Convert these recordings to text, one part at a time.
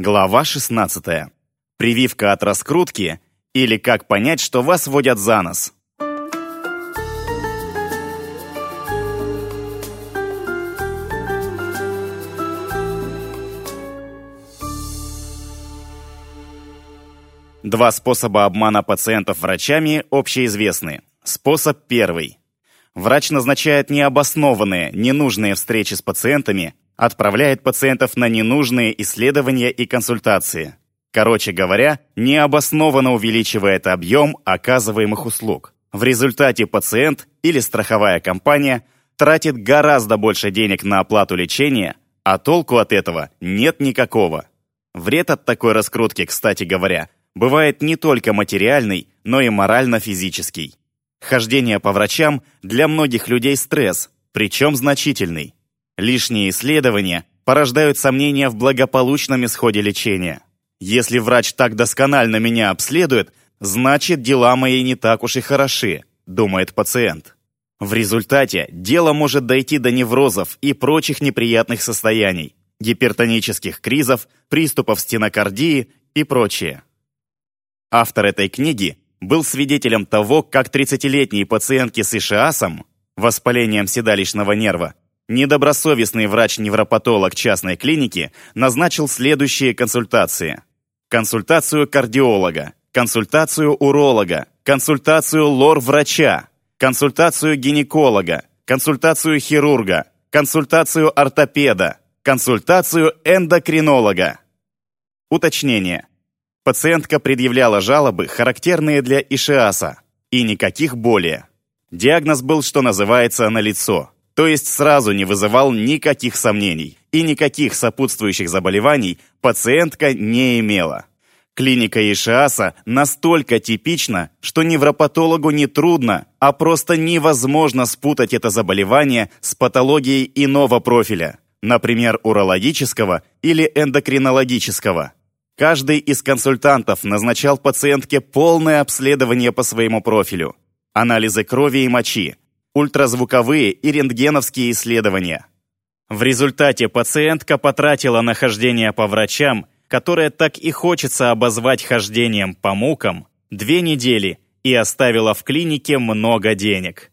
Глава 16. Прививка от раскрутки или как понять, что вас водят за нос. Два способа обмана пациентов врачами общеизвестны. Способ первый. Врач назначает необоснованные, ненужные встречи с пациентами, отправляет пациентов на ненужные исследования и консультации. Короче говоря, необоснованно увеличивает объем оказываемых услуг. В результате пациент или страховая компания тратит гораздо больше денег на оплату лечения, а толку от этого нет никакого. Вред от такой раскрутки, кстати говоря, бывает не только материальный, но и морально-физический. Хождение по врачам для многих людей стресс, причем значительный. Лишние исследования порождают сомнения в благополучном исходе лечения. Если врач так досконально меня обследует, значит, дела мои не так уж и хороши, думает пациент. В результате дело может дойти до неврозов и прочих неприятных состояний, гипертонических кризов, приступов стенокардии и прочее. Автор этой книги был свидетелем того, как 30-летние пациентки с ишиасом, воспалением седалищного нерва, недобросовестный врач-невропатолог частной клиники назначил следующие консультации. Консультацию кардиолога, консультацию уролога, консультацию лор-врача, консультацию гинеколога, консультацию хирурга, консультацию ортопеда, консультацию эндокринолога. Уточнение. Пациентка предъявляла жалобы, характерные для ишиаса, и никаких более. Диагноз был, что называется, налицо, то есть сразу не вызывал никаких сомнений, и никаких сопутствующих заболеваний пациентка не имела. Клиника ишиаса настолько типична, что невропатологу не трудно, а просто невозможно спутать это заболевание с патологией иного профиля, например, урологического или эндокринологического. Каждый из консультантов назначал пациентке полное обследование по своему профилю. Анализы крови и мочи, ультразвуковые и рентгеновские исследования. В результате пациентка потратила на хождение по врачам, которое так и хочется обозвать хождением по мукам, две недели и оставила в клинике много денег.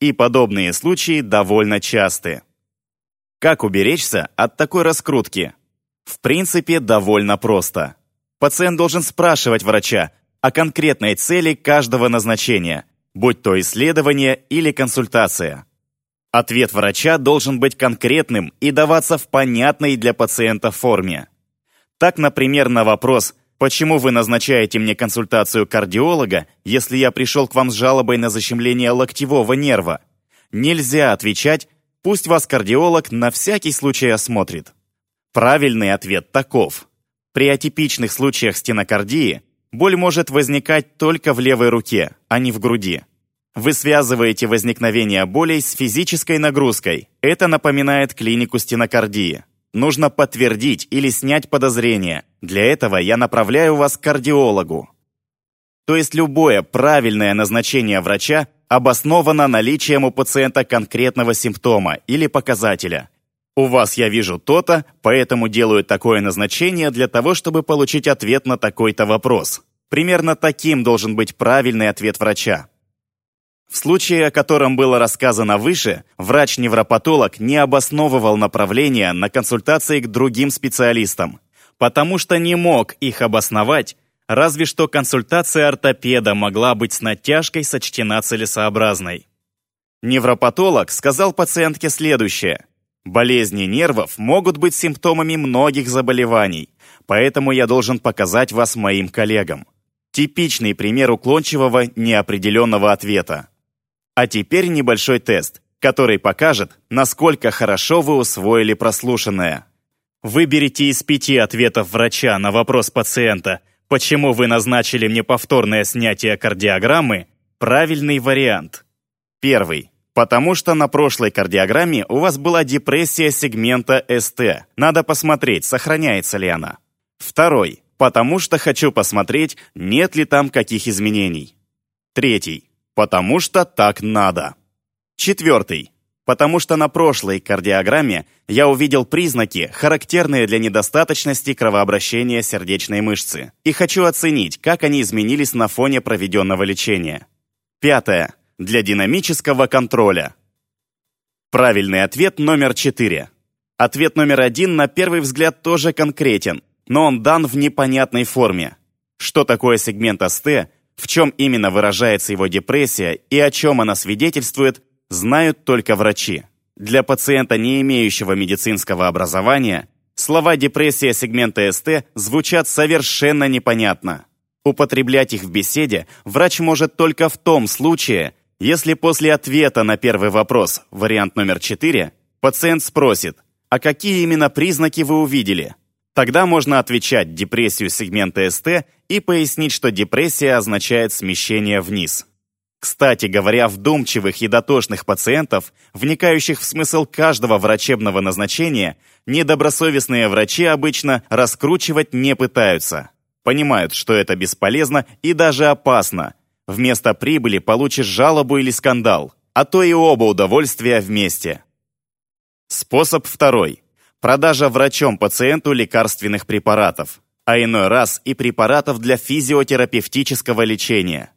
И подобные случаи довольно часты. Как уберечься от такой раскрутки? В принципе, довольно просто. Пациент должен спрашивать врача о конкретной цели каждого назначения, будь то исследование или консультация. Ответ врача должен быть конкретным и даваться в понятной для пациента форме. Так, например, на вопрос «Почему вы назначаете мне консультацию кардиолога, если я пришел к вам с жалобой на защемление локтевого нерва?» Нельзя отвечать «Пусть вас кардиолог на всякий случай осмотрит». Правильный ответ таков. При атипичных случаях стенокардии боль может возникать только в левой руке, а не в груди. Вы связываете возникновение болей с физической нагрузкой. Это напоминает клинику стенокардии. Нужно подтвердить или снять подозрение. Для этого я направляю вас к кардиологу. То есть любое правильное назначение врача обосновано наличием у пациента конкретного симптома или показателя – у вас я вижу то-то, поэтому делаю такое назначение для того, чтобы получить ответ на такой-то вопрос. Примерно таким должен быть правильный ответ врача. В случае, о котором было рассказано выше, врач-невропатолог не обосновывал направления на консультации к другим специалистам, потому что не мог их обосновать, разве что консультация ортопеда могла быть с натяжкой сочтена целесообразной. Невропатолог сказал пациентке следующее – Болезни нервов могут быть симптомами многих заболеваний, поэтому я должен показать вас моим коллегам. Типичный пример уклончивого, неопределенного ответа. А теперь небольшой тест, который покажет, насколько хорошо вы усвоили прослушанное. Выберите из пяти ответов врача на вопрос пациента «Почему вы назначили мне повторное снятие кардиограммы?» правильный вариант. Первый. Потому что на прошлой кардиограмме у вас была депрессия сегмента СТ. Надо посмотреть, сохраняется ли она. Второй. Потому что хочу посмотреть, нет ли там каких изменений. Третий. Потому что так надо. Четвертый. потому что на прошлой кардиограмме я увидел признаки, характерные для недостаточности кровообращения сердечной мышцы, и хочу оценить, как они изменились на фоне проведенного лечения. Пятое. Для динамического контроля. Правильный ответ номер 4. Ответ номер один на первый взгляд тоже конкретен, но он дан в непонятной форме. Что такое сегмент СТ, в чем именно выражается его депрессия и о чем она свидетельствует, знают только врачи. Для пациента, не имеющего медицинского образования, слова «депрессия сегмента СТ» звучат совершенно непонятно. Употреблять их в беседе врач может только в том случае, если после ответа на первый вопрос, вариант номер 4, пациент спросит, а какие именно признаки вы увидели? Тогда можно отвечать депрессию сегмента СТ и пояснить, что депрессия означает смещение вниз. Кстати говоря, вдумчивых и дотошных пациентов, вникающих в смысл каждого врачебного назначения, недобросовестные врачи обычно раскручивать не пытаются. Понимают, что это бесполезно и даже опасно. Вместо прибыли получишь жалобу или скандал, а то и оба удовольствия вместе. Способ второй. Продажа врачом пациенту лекарственных препаратов, а иной раз и препаратов для физиотерапевтического лечения.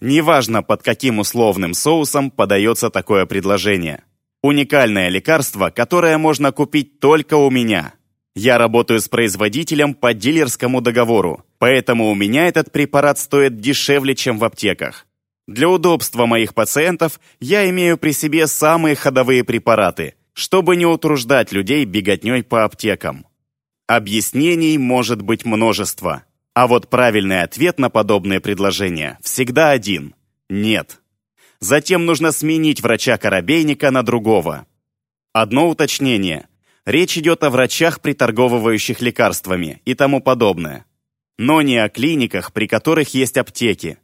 Неважно, под каким условным соусом подается такое предложение. Уникальное лекарство, которое можно купить только у меня. Я работаю с производителем по дилерскому договору, поэтому у меня этот препарат стоит дешевле, чем в аптеках. Для удобства моих пациентов я имею при себе самые ходовые препараты, чтобы не утруждать людей беготней по аптекам. Объяснений может быть множество. А вот правильный ответ на подобное предложение всегда один – нет. Затем нужно сменить врача-коробейника на другого. Одно уточнение. Речь идет о врачах, приторговывающих лекарствами и тому подобное. Но не о клиниках, при которых есть аптеки.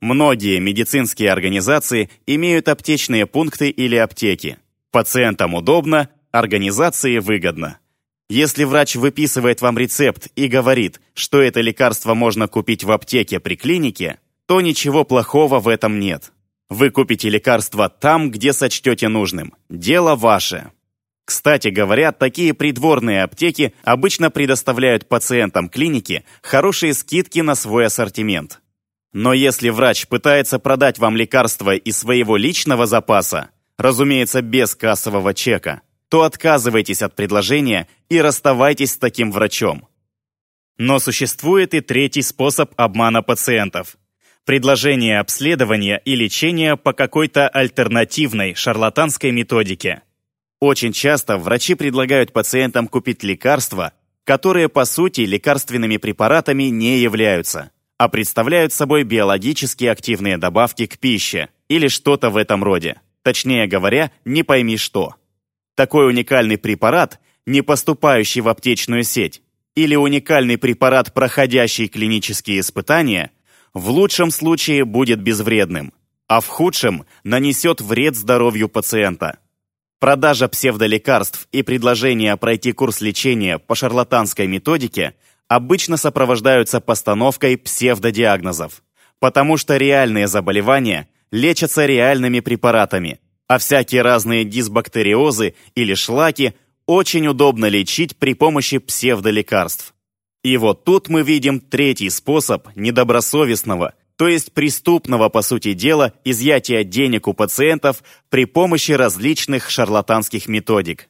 Многие медицинские организации имеют аптечные пункты или аптеки. Пациентам удобно, организации выгодно. Если врач выписывает вам рецепт и говорит, что это лекарство можно купить в аптеке при клинике, то ничего плохого в этом нет. Вы купите лекарство там, где сочтете нужным. Дело ваше. Кстати говоря, такие придворные аптеки обычно предоставляют пациентам клиники хорошие скидки на свой ассортимент. Но если врач пытается продать вам лекарство из своего личного запаса, разумеется, без кассового чека, то отказывайтесь от предложения и расставайтесь с таким врачом. Но существует и третий способ обмана пациентов. Предложение обследования и лечения по какой-то альтернативной шарлатанской методике. Очень часто врачи предлагают пациентам купить лекарства, которые по сути лекарственными препаратами не являются, а представляют собой биологически активные добавки к пище или что-то в этом роде. Точнее говоря, не пойми что. Такой уникальный препарат, не поступающий в аптечную сеть, или уникальный препарат, проходящий клинические испытания, в лучшем случае будет безвредным, а в худшем нанесет вред здоровью пациента. Продажа псевдолекарств и предложение пройти курс лечения по шарлатанской методике обычно сопровождаются постановкой псевдодиагнозов, потому что реальные заболевания лечатся реальными препаратами, а всякие разные дисбактериозы или шлаки очень удобно лечить при помощи псевдолекарств. И вот тут мы видим третий способ недобросовестного, то есть преступного, по сути дела, изъятия денег у пациентов при помощи различных шарлатанских методик.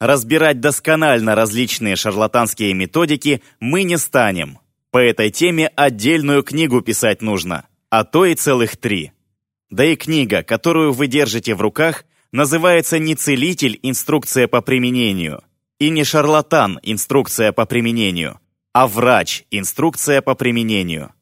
Разбирать досконально различные шарлатанские методики мы не станем. По этой теме отдельную книгу писать нужно, а то и целых три. Да и книга, которую вы держите в руках, называется не «Целитель. Инструкция по применению» и не «Шарлатан. Инструкция по применению», а «Врач. Инструкция по применению».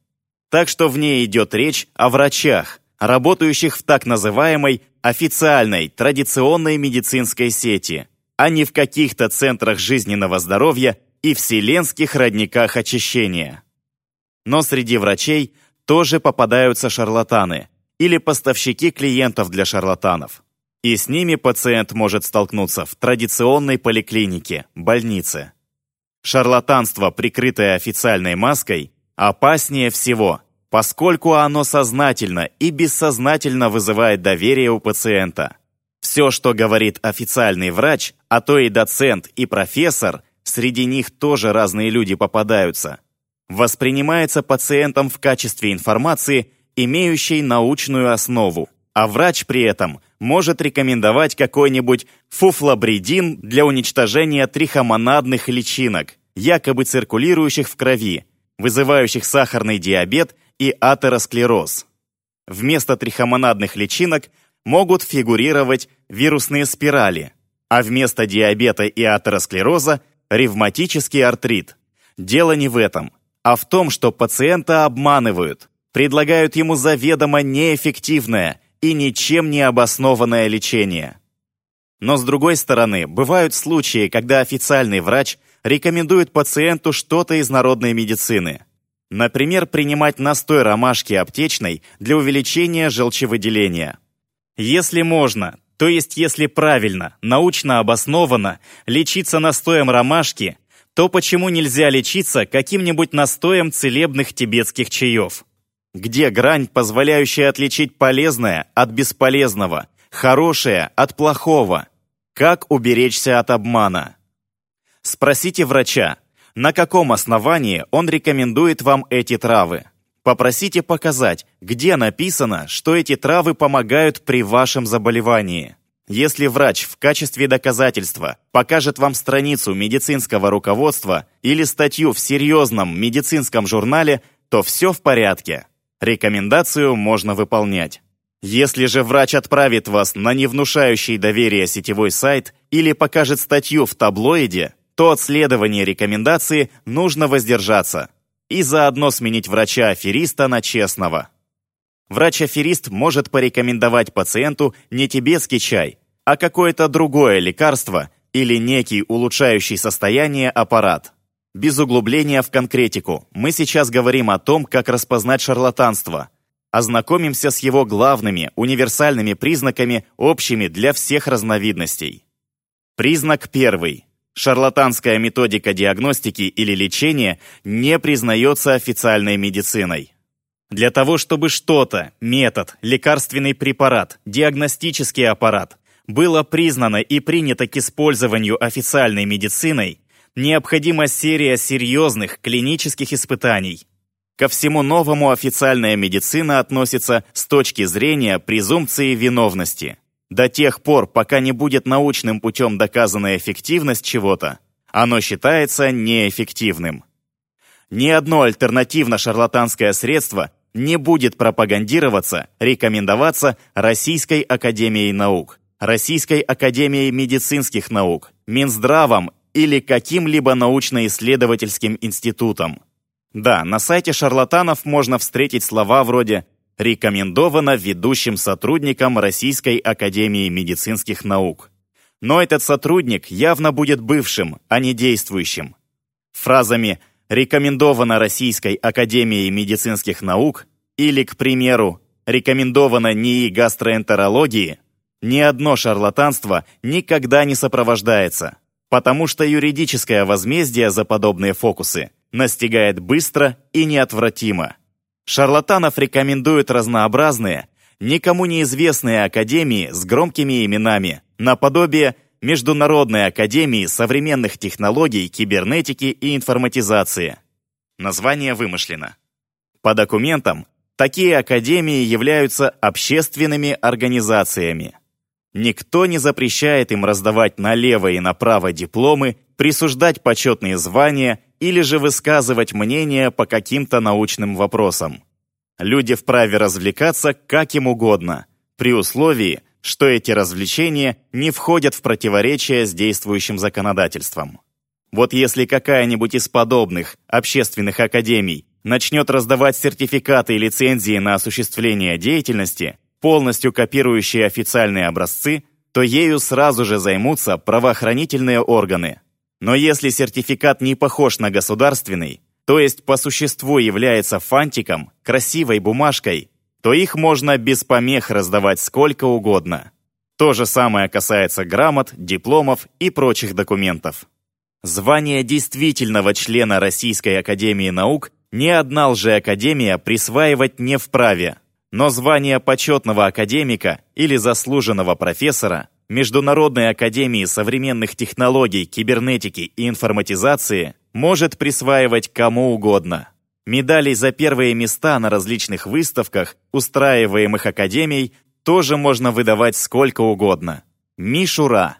Так что в ней идет речь о врачах, работающих в так называемой официальной традиционной медицинской сети, а не в каких-то центрах жизненного здоровья и вселенских родниках очищения. Но среди врачей тоже попадаются шарлатаны – или поставщики клиентов для шарлатанов. И с ними пациент может столкнуться в традиционной поликлинике, больнице. Шарлатанство, прикрытое официальной маской, опаснее всего, поскольку оно сознательно и бессознательно вызывает доверие у пациента. Все, что говорит официальный врач, а то и доцент и профессор, среди них тоже разные люди попадаются, воспринимается пациентом в качестве информации, имеющей научную основу. А врач при этом может рекомендовать какой-нибудь фуфлобридин для уничтожения трихомонадных личинок, якобы циркулирующих в крови, вызывающих сахарный диабет и атеросклероз. Вместо трихомонадных личинок могут фигурировать вирусные спирали, а вместо диабета и атеросклероза – ревматический артрит. Дело не в этом, а в том, что пациента обманывают, предлагают ему заведомо неэффективное и ничем не обоснованное лечение. Но с другой стороны, бывают случаи, когда официальный врач рекомендует пациенту что-то из народной медицины. Например, принимать настой ромашки аптечной для увеличения желчевыделения. Если можно, то есть если правильно, научно обоснованно, лечиться настоем ромашки, то почему нельзя лечиться каким-нибудь настоем целебных тибетских чаев? Где грань, позволяющая отличить полезное от бесполезного, хорошее от плохого? Как уберечься от обмана? Спросите врача, на каком основании он рекомендует вам эти травы. Попросите показать, где написано, что эти травы помогают при вашем заболевании. Если врач в качестве доказательства покажет вам страницу медицинского руководства или статью в серьезном медицинском журнале, то все в порядке. Рекомендацию можно выполнять. Если же врач отправит вас на невнушающий доверие сетевой сайт или покажет статью в таблоиде, то от следования рекомендации нужно воздержаться и заодно сменить врача-афериста на честного. Врач-аферист может порекомендовать пациенту не тибетский чай, а какое-то другое лекарство или некий улучшающий состояние аппарат. Без углубления в конкретику, мы сейчас говорим о том, как распознать шарлатанство. Ознакомимся с его главными, универсальными признаками, общими для всех разновидностей. Признак первый. Шарлатанская методика диагностики или лечения не признается официальной медициной. Для того, чтобы что-то, метод, лекарственный препарат, диагностический аппарат было признано и принято к использованию официальной медициной, необходима серия серьезных клинических испытаний. Ко всему новому официальная медицина относится с точки зрения презумпции виновности. До тех пор, пока не будет научным путем доказана эффективность чего-то, оно считается неэффективным. Ни одно альтернативно-шарлатанское средство не будет пропагандироваться, рекомендоваться Российской Академией Наук, Российской Академией Медицинских Наук, Минздравом или каким-либо научно-исследовательским институтом. Да, на сайте шарлатанов можно встретить слова вроде рекомендовано ведущим сотрудникам Российской Академии медицинских наук. Но этот сотрудник явно будет бывшим, а не действующим. Фразами «рекомендовано Российской Академией медицинских наук» или, к примеру, «рекомендовано НИИ гастроэнтерологии» ни одно шарлатанство никогда не сопровождается, потому что юридическое возмездие за подобные фокусы настигает быстро и неотвратимо. Шарлатанов рекомендуют разнообразные, никому неизвестные академии с громкими именами, наподобие Международной академии современных технологий, кибернетики и информатизации. Название вымышлено. По документам, такие академии являются общественными организациями. Никто не запрещает им раздавать налево и направо дипломы, присуждать почетные звания или же высказывать мнение по каким-то научным вопросам. Люди вправе развлекаться как им угодно, при условии, что эти развлечения не входят в противоречие с действующим законодательством. Вот если какая-нибудь из подобных общественных академий начнет раздавать сертификаты и лицензии на осуществление деятельности, полностью копирующие официальные образцы, то ею сразу же займутся правоохранительные органы. Но если сертификат не похож на государственный, то есть по существу является фантиком, красивой бумажкой, то их можно без помех раздавать сколько угодно. То же самое касается грамот, дипломов и прочих документов. Звание действительного члена Российской Академии Наук ни одна лжеакадемия присваивать не вправе, но звание почетного академика или заслуженного профессора Международной академии современных технологий, кибернетики и информатизации может присваивать кому угодно. Медалей за первые места на различных выставках, устраиваемых академией, тоже можно выдавать сколько угодно. Мишура.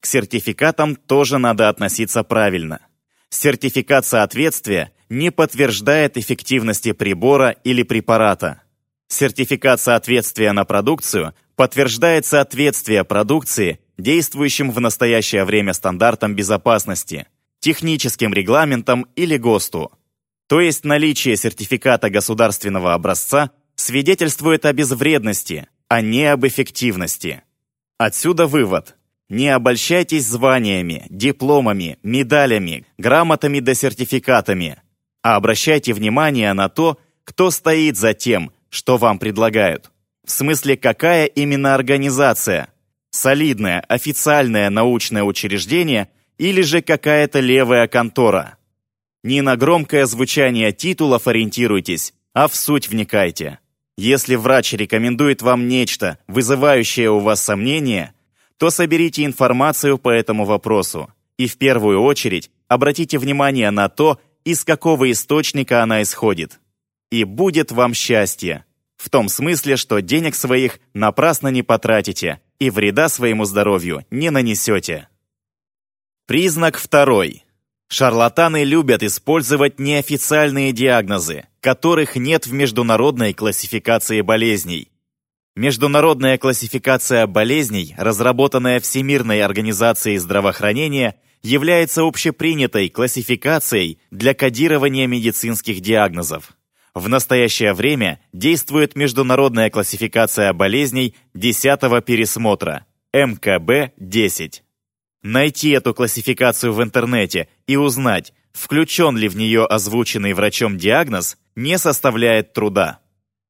К сертификатам тоже надо относиться правильно. Сертификат соответствия не подтверждает эффективности прибора или препарата. Сертификат соответствия на продукцию подтверждает соответствие продукции действующим в настоящее время стандартам безопасности, техническим регламентам или ГОСТу. То есть наличие сертификата государственного образца свидетельствует о безвредности, а не об эффективности. Отсюда вывод. Не обольщайтесь званиями, дипломами, медалями, грамотами да сертификатами, а обращайте внимание на то, кто стоит за тем, что вам предлагают. В смысле, какая именно организация? Солидное, официальное научное учреждение или же какая-то левая контора? Не на громкое звучание титулов ориентируйтесь, а в суть вникайте. Если врач рекомендует вам нечто, вызывающее у вас сомнения, то соберите информацию по этому вопросу и в первую очередь обратите внимание на то, из какого источника она исходит. И будет вам счастье. В том смысле, что денег своих напрасно не потратите и вреда своему здоровью не нанесете. Признак второй. Шарлатаны любят использовать неофициальные диагнозы, которых нет в международной классификации болезней. Международная классификация болезней, разработанная Всемирной организацией здравоохранения, является общепринятой классификацией для кодирования медицинских диагнозов. В настоящее время действует международная классификация болезней 10 пересмотра МКБ-10. Найти эту классификацию в интернете и узнать, включен ли в нее озвученный врачом диагноз, не составляет труда.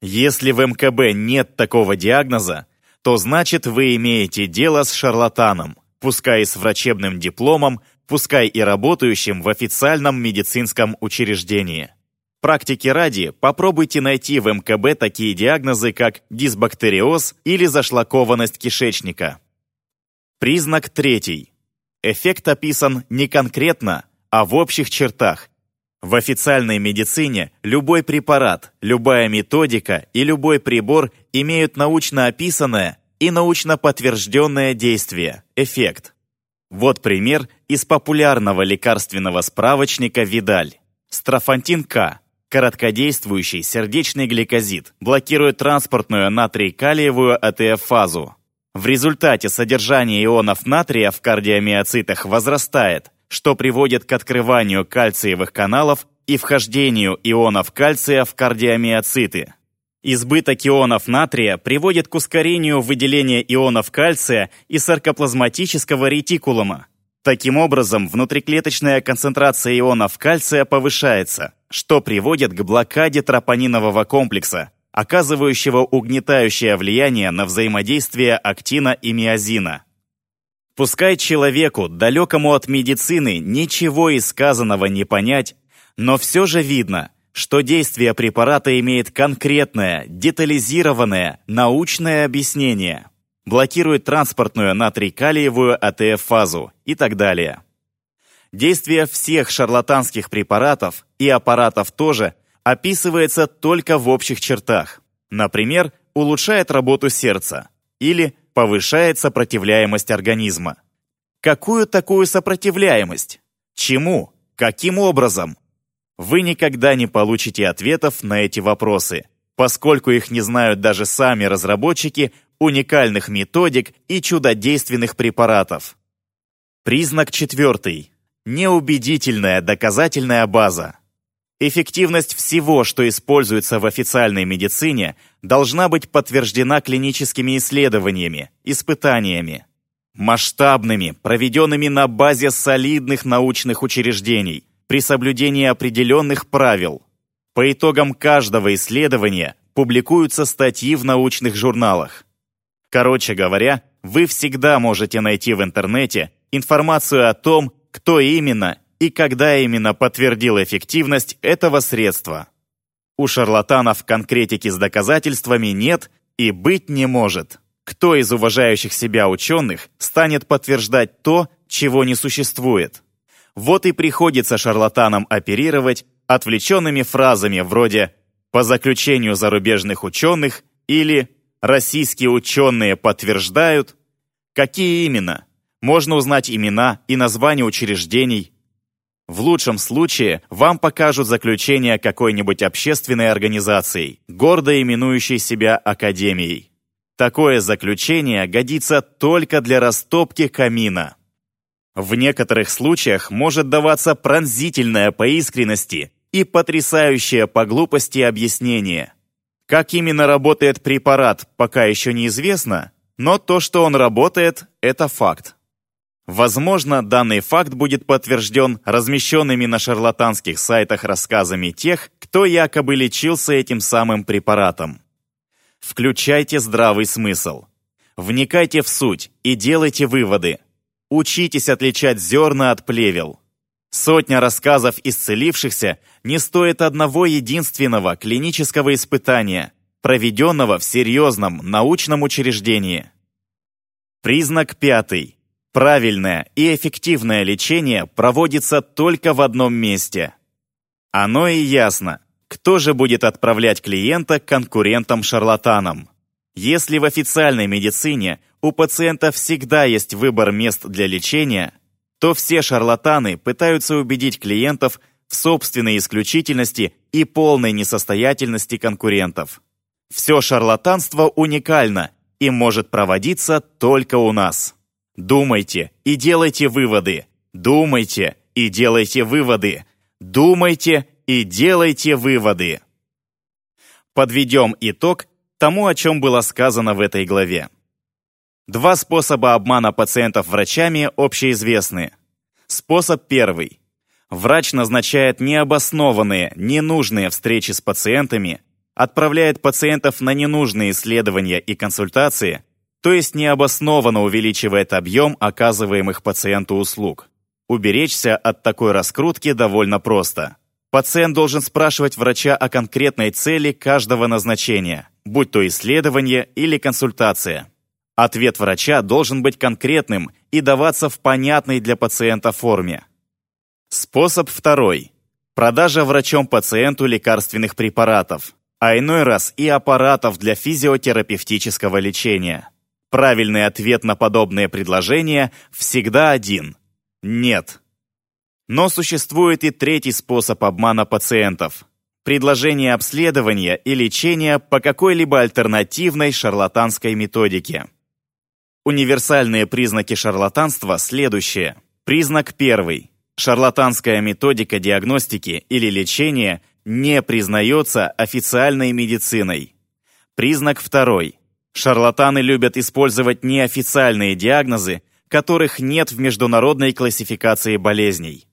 Если в МКБ нет такого диагноза, то значит вы имеете дело с шарлатаном, пускай и с врачебным дипломом, пускай и работающим в официальном медицинском учреждении. Практики ради, попробуйте найти в МКБ такие диагнозы, как дисбактериоз или зашлакованность кишечника. Признак третий. Эффект описан не конкретно, а в общих чертах. В официальной медицине любой препарат, любая методика и любой прибор имеют научно описанное и научно подтвержденное действие, эффект. Вот пример из популярного лекарственного справочника «Видаль». Строфантин К. Короткодействующий сердечный гликозид блокирует транспортную натрий-калиевую АТФ-фазу, в результате содержание ионов натрия в кардиомиоцитах возрастает, что приводит к открыванию кальциевых каналов и вхождению ионов кальция в кардиомиоциты. Избыток ионов натрия приводит к ускорению выделения ионов кальция из саркоплазматического ретикулума. Таким образом, внутриклеточная концентрация ионов кальция повышается, что приводит к блокаде тропонинового комплекса, оказывающего угнетающее влияние на взаимодействие актина и миозина. Пускай человеку, далекому от медицины, ничего из сказанного не понять, но все же видно, что действие препарата имеет конкретное, детализированное, научное объяснение, блокирует транспортную натрий-калиевую АТФ-фазу и так далее. Действие всех шарлатанских препаратов и аппаратов тоже – описывается только в общих чертах. Например, улучшает работу сердца или повышает сопротивляемость организма. Какую такую сопротивляемость? Чему? Каким образом? Вы никогда не получите ответов на эти вопросы, поскольку их не знают даже сами разработчики уникальных методик и чудодейственных препаратов. Признак четвертый. Неубедительная доказательная база. Эффективность всего, что используется в официальной медицине, должна быть подтверждена клиническими исследованиями, испытаниями. Масштабными, проведенными на базе солидных научных учреждений, при соблюдении определенных правил. По итогам каждого исследования публикуются статьи в научных журналах. Короче говоря, вы всегда можете найти в интернете информацию о том, кто именно и когда именно подтвердил эффективность этого средства. У шарлатанов конкретики с доказательствами нет и быть не может. Кто из уважающих себя ученых станет подтверждать то, чего не существует? Вот и приходится шарлатанам оперировать отвлеченными фразами вроде «по заключению зарубежных ученых» или «российские ученые подтверждают». Какие именно? Можно узнать имена и названия учреждений. В лучшем случае вам покажут заключение какой-нибудь общественной организации, гордо именующей себя Академией. Такое заключение годится только для растопки камина. В некоторых случаях может даваться пронзительное по искренности и потрясающее по глупости объяснение. Как именно работает препарат, пока еще неизвестно, но то, что он работает, это факт. Возможно, данный факт будет подтвержден размещенными на шарлатанских сайтах рассказами тех, кто якобы лечился этим самым препаратом. Включайте здравый смысл. Вникайте в суть и делайте выводы. Учитесь отличать зерна от плевел. Сотня рассказов исцелившихся не стоит одного единственного клинического испытания, проведенного в серьезном научном учреждении. Признак пятый. Правильное и эффективное лечение проводится только в одном месте. Оно и ясно. Кто же будет отправлять клиента к конкурентам-шарлатанам? Если в официальной медицине у пациента всегда есть выбор мест для лечения, то все шарлатаны пытаются убедить клиентов в собственной исключительности и полной несостоятельности конкурентов. Все шарлатанство уникально и может проводиться только у нас. Думайте и делайте выводы. Думайте и делайте выводы. Думайте и делайте выводы. Подведем итог тому, о чем было сказано в этой главе. Два способа обмана пациентов врачами общеизвестны. Способ первый. Врач назначает необоснованные, ненужные встречи с пациентами, отправляет пациентов на ненужные исследования и консультации, то есть необоснованно увеличивает объем оказываемых пациенту услуг. Уберечься от такой раскрутки довольно просто. Пациент должен спрашивать врача о конкретной цели каждого назначения, будь то исследование или консультация. Ответ врача должен быть конкретным и даваться в понятной для пациента форме. Способ второй. Продажа врачом пациенту лекарственных препаратов, а иной раз и аппаратов для физиотерапевтического лечения. Правильный ответ на подобное предложение всегда один – нет. Но существует и третий способ обмана пациентов – предложение обследования и лечения по какой-либо альтернативной шарлатанской методике. Универсальные признаки шарлатанства следующие. Признак первый. Шарлатанская методика диагностики или лечения не признается официальной медициной. Признак второй. Шарлатаны любят использовать неофициальные диагнозы, которых нет в международной классификации болезней.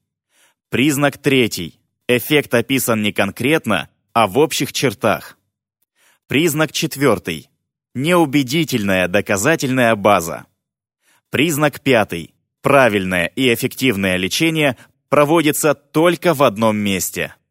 Признак третий. Эффект описан не конкретно, а в общих чертах. Признак четвертый. Неубедительная доказательная база. Признак пятый. Правильное и эффективное лечение проводится только в одном месте –